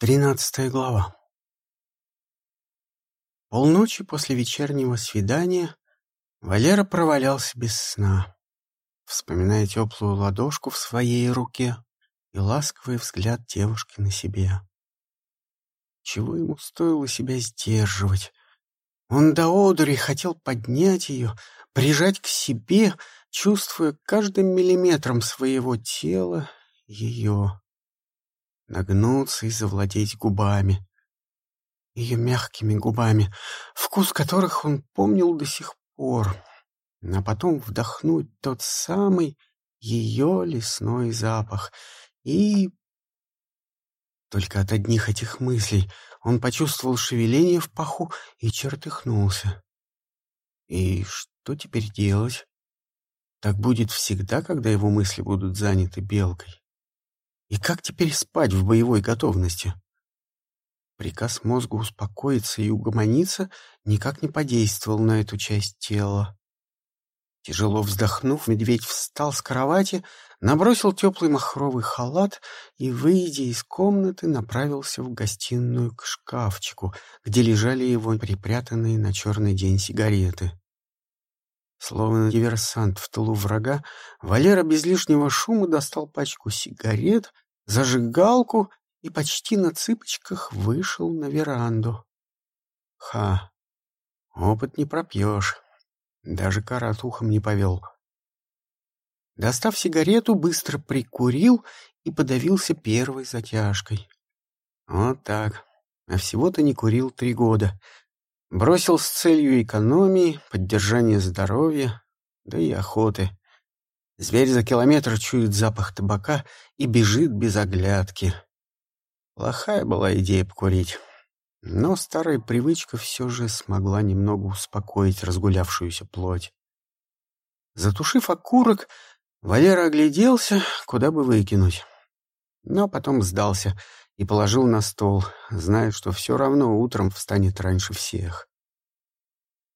Тринадцатая глава. Полночи после вечернего свидания Валера провалялся без сна, вспоминая теплую ладошку в своей руке и ласковый взгляд девушки на себе. Чего ему стоило себя сдерживать? Он до одури хотел поднять ее, прижать к себе, чувствуя каждым миллиметром своего тела ее нагнуться и завладеть губами. Ее мягкими губами, вкус которых он помнил до сих пор, а потом вдохнуть тот самый ее лесной запах. И... Только от одних этих мыслей он почувствовал шевеление в паху и чертыхнулся. И что теперь делать? Так будет всегда, когда его мысли будут заняты белкой. И как теперь спать в боевой готовности? Приказ мозгу успокоиться и угомониться никак не подействовал на эту часть тела. Тяжело вздохнув, медведь встал с кровати, набросил теплый махровый халат и, выйдя из комнаты, направился в гостиную к шкафчику, где лежали его припрятанные на черный день сигареты. Словно диверсант в тылу врага, Валера без лишнего шума достал пачку сигарет, зажигалку и почти на цыпочках вышел на веранду. Ха! Опыт не пропьешь. Даже карат ухом не повел. Достав сигарету, быстро прикурил и подавился первой затяжкой. Вот так. А всего-то не курил три года. Бросил с целью экономии, поддержания здоровья, да и охоты. Зверь за километр чует запах табака и бежит без оглядки. Плохая была идея покурить. Но старая привычка все же смогла немного успокоить разгулявшуюся плоть. Затушив окурок, Валера огляделся, куда бы выкинуть. Но потом сдался и положил на стол, зная, что все равно утром встанет раньше всех.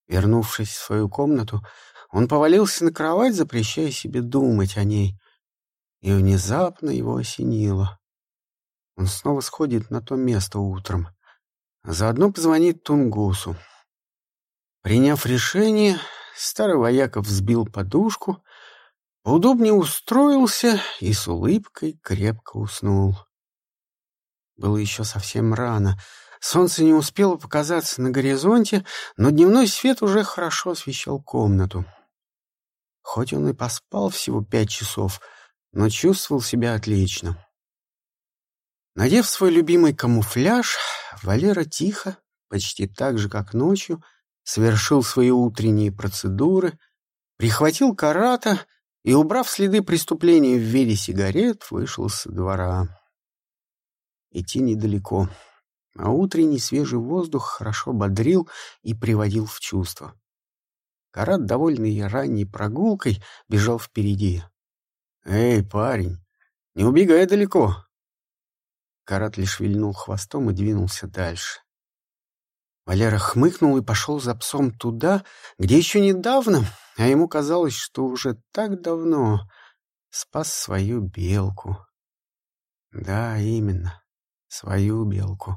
Вернувшись в свою комнату, он повалился на кровать, запрещая себе думать о ней. И внезапно его осенило. Он снова сходит на то место утром, а заодно позвонит Тунгусу. Приняв решение, старый вояка взбил подушку, удобнее устроился и с улыбкой крепко уснул. Было еще совсем рано. Солнце не успело показаться на горизонте, но дневной свет уже хорошо освещал комнату. Хоть он и поспал всего пять часов, но чувствовал себя отлично. Надев свой любимый камуфляж, Валера тихо, почти так же, как ночью, совершил свои утренние процедуры, прихватил карата и, убрав следы преступления в виде сигарет, вышел со двора. Идти недалеко, а утренний свежий воздух хорошо бодрил и приводил в чувство. Карат, довольный ранней прогулкой, бежал впереди. «Эй, парень, не убегай далеко!» Карат лишь вильнул хвостом и двинулся дальше. Валера хмыкнул и пошел за псом туда, где еще недавно, а ему казалось, что уже так давно, спас свою белку. Да, именно, свою белку.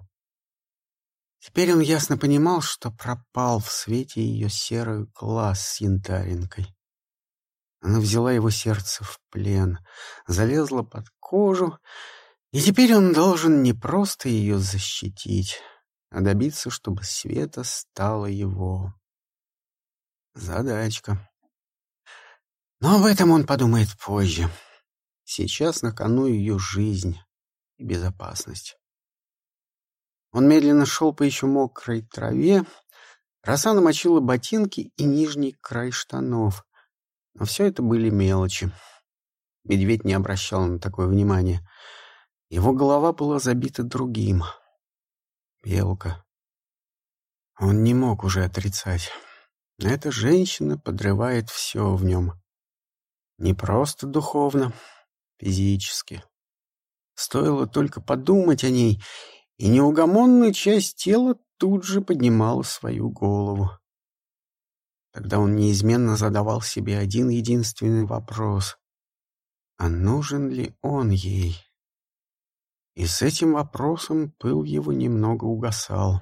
Теперь он ясно понимал, что пропал в свете ее серый глаз с янтаринкой. Она взяла его сердце в плен, залезла под кожу, и теперь он должен не просто ее защитить, а добиться, чтобы Света стала его. Задачка. Но об этом он подумает позже. Сейчас на кону ее жизнь и безопасность. Он медленно шел по еще мокрой траве. Роса намочила ботинки и нижний край штанов. Но все это были мелочи. Медведь не обращал на такое внимания. Его голова была забита другим. Белка. Он не мог уже отрицать. Эта женщина подрывает все в нем. Не просто духовно, физически. Стоило только подумать о ней, и неугомонная часть тела тут же поднимала свою голову. Тогда он неизменно задавал себе один единственный вопрос. А нужен ли он ей? И с этим вопросом пыл его немного угасал.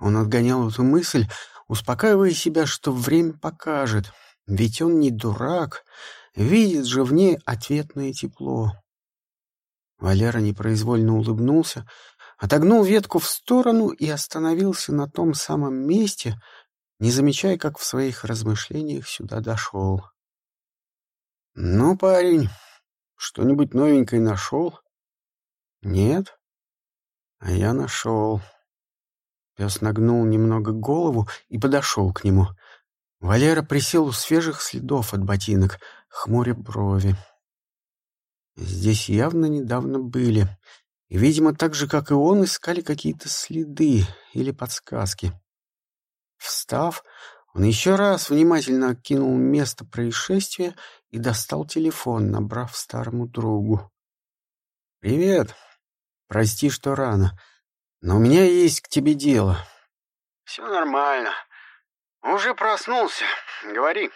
Он отгонял эту мысль, успокаивая себя, что время покажет, ведь он не дурак, видит же в ней ответное тепло. Валера непроизвольно улыбнулся, отогнул ветку в сторону и остановился на том самом месте, не замечая, как в своих размышлениях сюда дошел. «Ну, парень, что-нибудь новенькое нашел?» «Нет?» «А я нашел». Пес нагнул немного голову и подошел к нему. Валера присел у свежих следов от ботинок, хмуря брови. Здесь явно недавно были, видимо, так же, как и он, искали какие-то следы или подсказки. Встав, он еще раз внимательно окинул место происшествия и достал телефон, набрав старому другу. «Привет. Прости, что рано, но у меня есть к тебе дело». «Все нормально. Уже проснулся. Говори».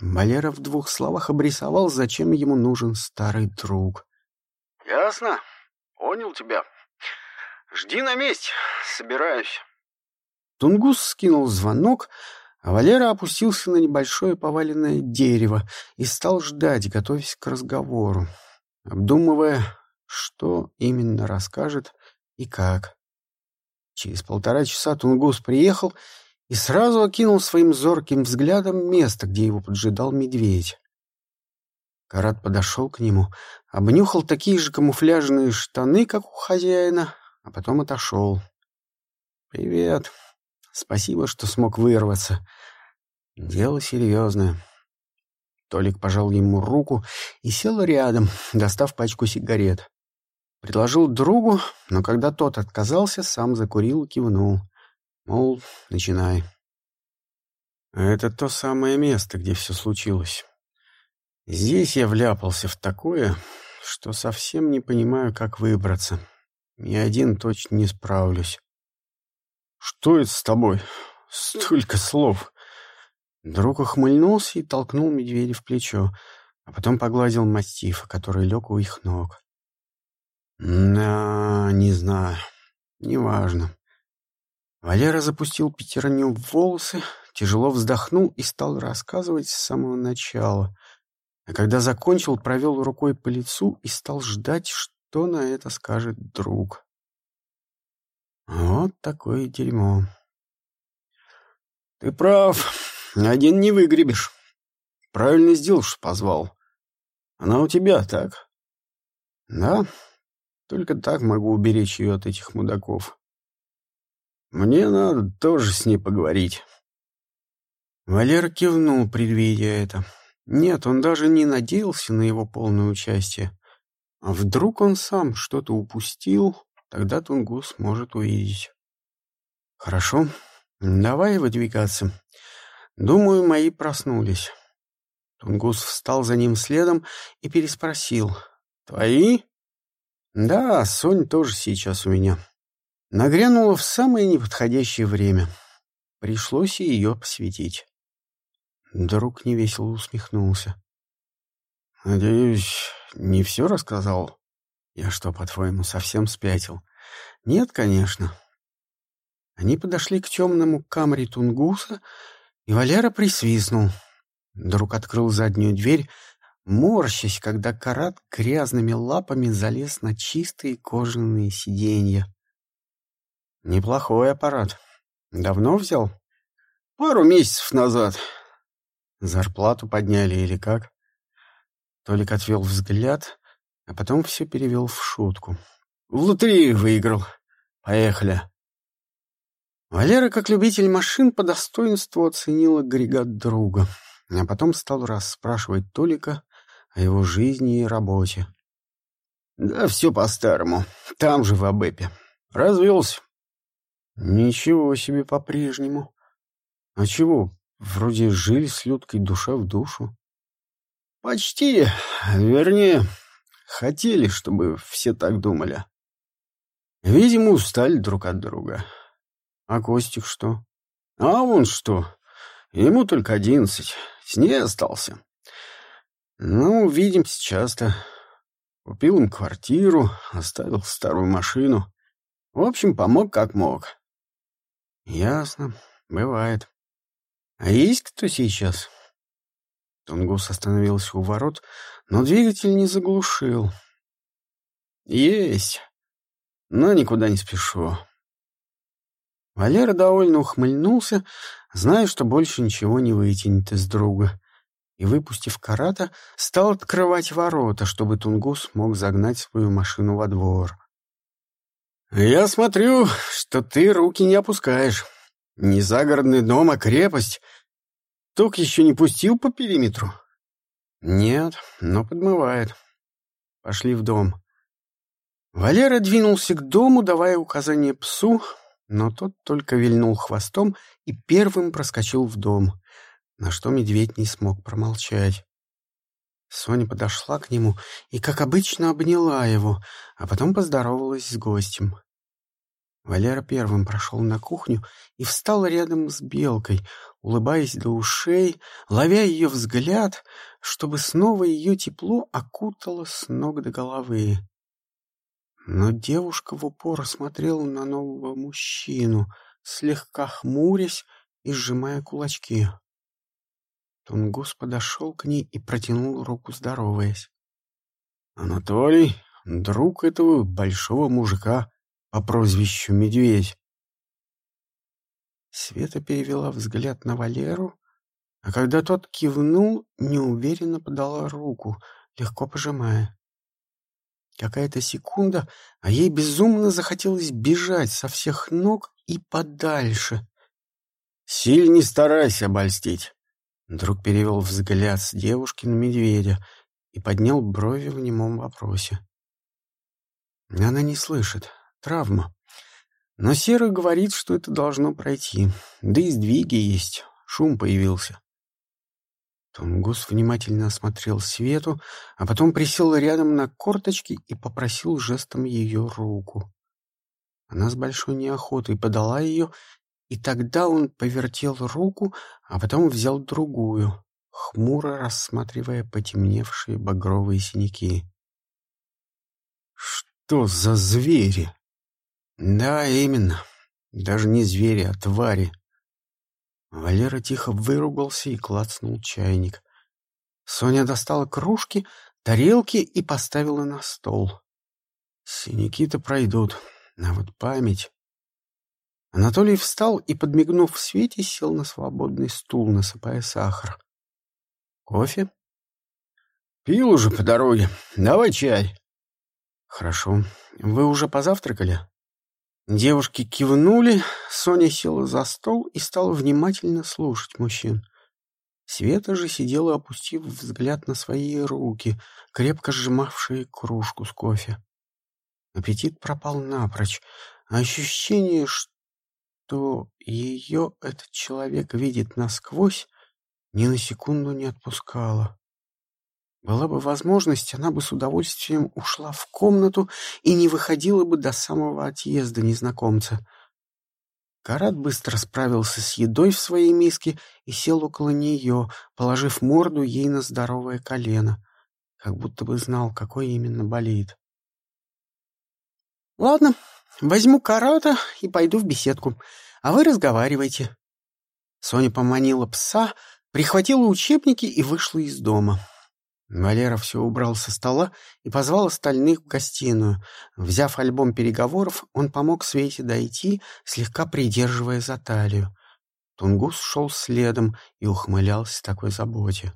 Валера в двух словах обрисовал, зачем ему нужен старый друг. «Ясно. Понял тебя. Жди на месте. Собираюсь». Тунгус скинул звонок, а Валера опустился на небольшое поваленное дерево и стал ждать, готовясь к разговору, обдумывая, что именно расскажет и как. Через полтора часа Тунгус приехал и сразу окинул своим зорким взглядом место, где его поджидал медведь. Карат подошел к нему, обнюхал такие же камуфляжные штаны, как у хозяина, а потом отошел. «Привет», Спасибо, что смог вырваться. Дело серьезное. Толик пожал ему руку и сел рядом, достав пачку сигарет. Предложил другу, но когда тот отказался, сам закурил и кивнул. Мол, начинай. Это то самое место, где все случилось. Здесь я вляпался в такое, что совсем не понимаю, как выбраться. Ни один точно не справлюсь. «Что это с тобой? Столько слов!» Друг ухмыльнулся и толкнул медведя в плечо, а потом погладил мастифа, который лег у их ног. «Да, не знаю. Неважно». Валера запустил пятерню в волосы, тяжело вздохнул и стал рассказывать с самого начала. А когда закончил, провел рукой по лицу и стал ждать, что на это скажет друг. Вот такое дерьмо. Ты прав, один не выгребешь. Правильно сделал, что позвал. Она у тебя, так? Да, только так могу уберечь ее от этих мудаков. Мне надо тоже с ней поговорить. Валера кивнул, предвидя это. Нет, он даже не надеялся на его полное участие. А вдруг он сам что-то упустил, Тогда Тунгус может увидеть. Хорошо, давай выдвигаться. Думаю, мои проснулись. Тунгус встал за ним следом и переспросил. Твои? Да, Сонь тоже сейчас у меня. Нагрянула в самое неподходящее время. Пришлось и ее посвятить. Друг невесело усмехнулся. «Надеюсь, не все рассказал?» Я что, по-твоему, совсем спятил? Нет, конечно. Они подошли к темному камере Тунгуса, и Валера присвистнул. Друг открыл заднюю дверь, морщась, когда карат грязными лапами залез на чистые кожаные сиденья. Неплохой аппарат. Давно взял? Пару месяцев назад. Зарплату подняли или как? Толик отвел взгляд, а потом все перевел в шутку. «В лотерею выиграл. Поехали». Валера, как любитель машин, по достоинству оценил агрегат друга, а потом стал расспрашивать Толика о его жизни и работе. «Да все по-старому. Там же, в Абэпе. Развелся». «Ничего себе по-прежнему. А чего? Вроде жили с Людкой душа в душу». «Почти. Вернее, Хотели, чтобы все так думали. Видимо, устали друг от друга. А Костик что? А он что? Ему только одиннадцать. С ней остался. Ну, видимся часто. Купил им квартиру, оставил старую машину. В общем, помог как мог. Ясно. Бывает. А есть кто сейчас? Тунгус остановился у ворот, но двигатель не заглушил. Есть. Но никуда не спешу. Валера довольно ухмыльнулся, зная, что больше ничего не вытянет из друга, и, выпустив карата, стал открывать ворота, чтобы Тунгус мог загнать свою машину во двор. «Я смотрю, что ты руки не опускаешь. Не загородный дом, а крепость. Ток еще не пустил по периметру?» «Нет, но подмывает. Пошли в дом». Валера двинулся к дому, давая указание псу, но тот только вильнул хвостом и первым проскочил в дом, на что медведь не смог промолчать. Соня подошла к нему и, как обычно, обняла его, а потом поздоровалась с гостем. Валера первым прошел на кухню и встал рядом с Белкой, улыбаясь до ушей, ловя ее взгляд, чтобы снова ее тепло окутало с ног до головы. Но девушка в упор смотрела на нового мужчину, слегка хмурясь и сжимая кулачки. Тунгус подошел к ней и протянул руку, здороваясь. «Анатолий, друг этого большого мужика по прозвищу Медведь». Света перевела взгляд на Валеру, а когда тот кивнул, неуверенно подала руку, легко пожимая. Какая-то секунда, а ей безумно захотелось бежать со всех ног и подальше. «Сильно старайся обольстить!» Друг перевел взгляд с девушки на медведя и поднял брови в немом вопросе. Она не слышит. Травма. Но Серый говорит, что это должно пройти. Да и сдвиги есть. Шум появился. Тунгус внимательно осмотрел Свету, а потом присел рядом на корточки и попросил жестом ее руку. Она с большой неохотой подала ее, и тогда он повертел руку, а потом взял другую, хмуро рассматривая потемневшие багровые синяки. «Что за звери?» «Да, именно. Даже не звери, а твари. Валера тихо выругался и клацнул чайник. Соня достала кружки, тарелки и поставила на стол. Синяки-то пройдут, а вот память... Анатолий встал и, подмигнув в свете, сел на свободный стул, насыпая сахар. «Кофе?» «Пил уже по дороге. Давай чай». «Хорошо. Вы уже позавтракали?» Девушки кивнули, Соня села за стол и стала внимательно слушать мужчин. Света же сидела, опустив взгляд на свои руки, крепко сжимавшие кружку с кофе. Аппетит пропал напрочь, ощущение, что ее этот человек видит насквозь, ни на секунду не отпускало. Была бы возможность, она бы с удовольствием ушла в комнату и не выходила бы до самого отъезда незнакомца. Карат быстро справился с едой в своей миске и сел около нее, положив морду ей на здоровое колено, как будто бы знал, какой именно болит. «Ладно, возьму Карата и пойду в беседку, а вы разговаривайте». Соня поманила пса, прихватила учебники и вышла из дома. Валера все убрал со стола и позвал остальных в гостиную. Взяв альбом переговоров, он помог Свете дойти, слегка придерживая за талию. Тунгус шел следом и ухмылялся такой заботе.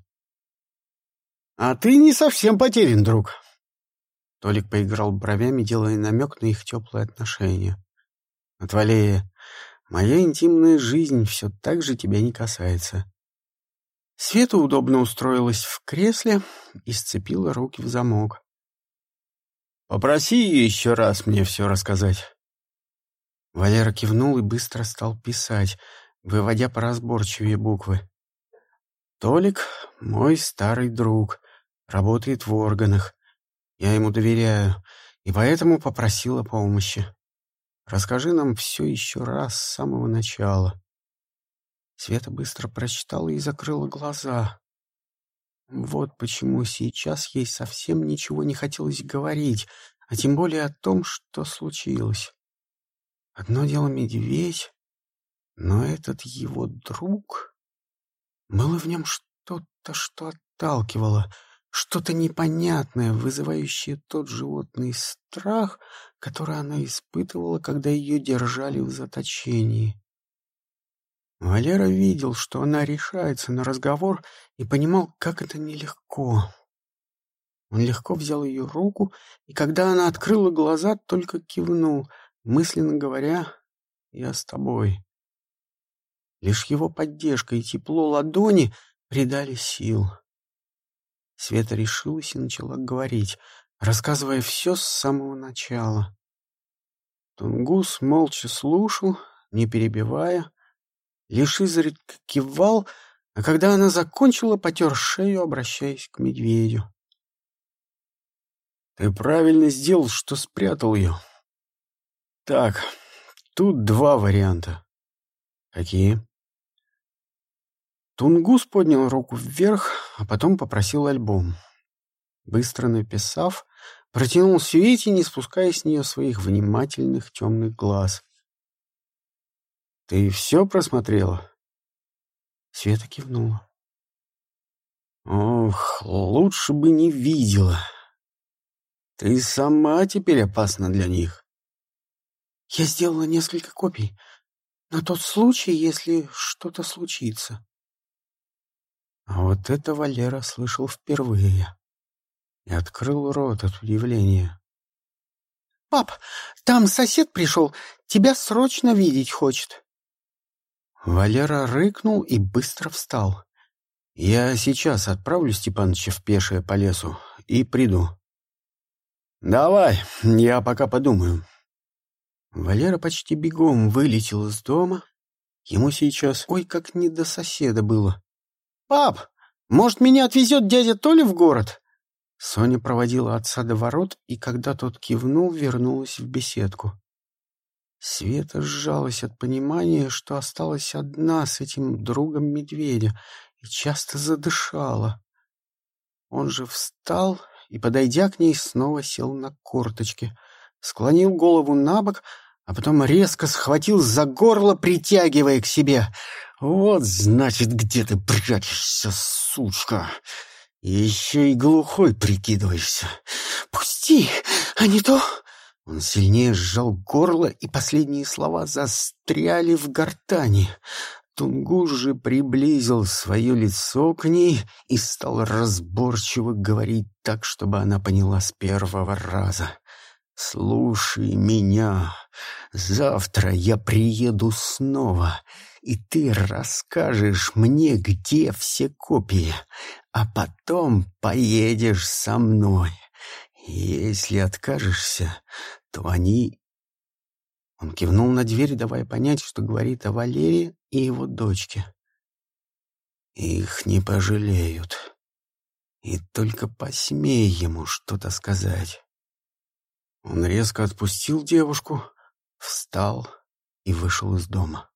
— А ты не совсем потерян, друг. Толик поиграл бровями, делая намек на их теплые отношения. — Отвали, моя интимная жизнь все так же тебя не касается. Света удобно устроилась в кресле и сцепила руки в замок. «Попроси еще раз мне все рассказать». Валера кивнул и быстро стал писать, выводя поразборчивее буквы. «Толик — мой старый друг, работает в органах. Я ему доверяю, и поэтому попросила помощи. Расскажи нам все еще раз с самого начала». Света быстро прочитала и закрыла глаза. Вот почему сейчас ей совсем ничего не хотелось говорить, а тем более о том, что случилось. Одно дело медведь, но этот его друг... Было в нем что-то, что отталкивало, что-то непонятное, вызывающее тот животный страх, который она испытывала, когда ее держали в заточении. Валера видел, что она решается на разговор и понимал, как это нелегко. Он легко взял ее руку, и когда она открыла глаза, только кивнул, мысленно говоря «Я с тобой». Лишь его поддержка и тепло ладони придали сил. Света решилась и начала говорить, рассказывая все с самого начала. Тунгус молча слушал, не перебивая, лишь изредка кивал, а когда она закончила, потер шею, обращаясь к медведю. «Ты правильно сделал, что спрятал ее. Так, тут два варианта. Какие?» Тунгус поднял руку вверх, а потом попросил альбом. Быстро написав, протянул Свете, не спуская с нее своих внимательных темных глаз. «Ты все просмотрела?» Света кивнула. «Ох, лучше бы не видела. Ты сама теперь опасна для них». «Я сделала несколько копий. На тот случай, если что-то случится». А вот это Валера слышал впервые и открыл рот от удивления. «Пап, там сосед пришел, тебя срочно видеть хочет». Валера рыкнул и быстро встал. «Я сейчас отправлю Степаныча в пешее по лесу и приду». «Давай, я пока подумаю». Валера почти бегом вылетел из дома. Ему сейчас ой как не до соседа было. «Пап, может, меня отвезет дядя Толя в город?» Соня проводила отца до ворот, и когда тот кивнул, вернулась в беседку. Света сжалась от понимания, что осталась одна с этим другом медведя, и часто задышала. Он же встал и, подойдя к ней, снова сел на корточки, склонил голову на бок, а потом резко схватил за горло, притягивая к себе. «Вот, значит, где ты прячешься, сучка!» еще и глухой прикидываешься. «Пусти, а не то...» Он сильнее сжал горло, и последние слова застряли в гортани. Тунгус же приблизил свое лицо к ней и стал разборчиво говорить так, чтобы она поняла с первого раза. «Слушай меня. Завтра я приеду снова, и ты расскажешь мне, где все копии, а потом поедешь со мной. Если откажешься, то они...» Он кивнул на дверь, давая понять, что говорит о Валерии и его дочке. «Их не пожалеют. И только посмей ему что-то сказать». Он резко отпустил девушку, встал и вышел из дома.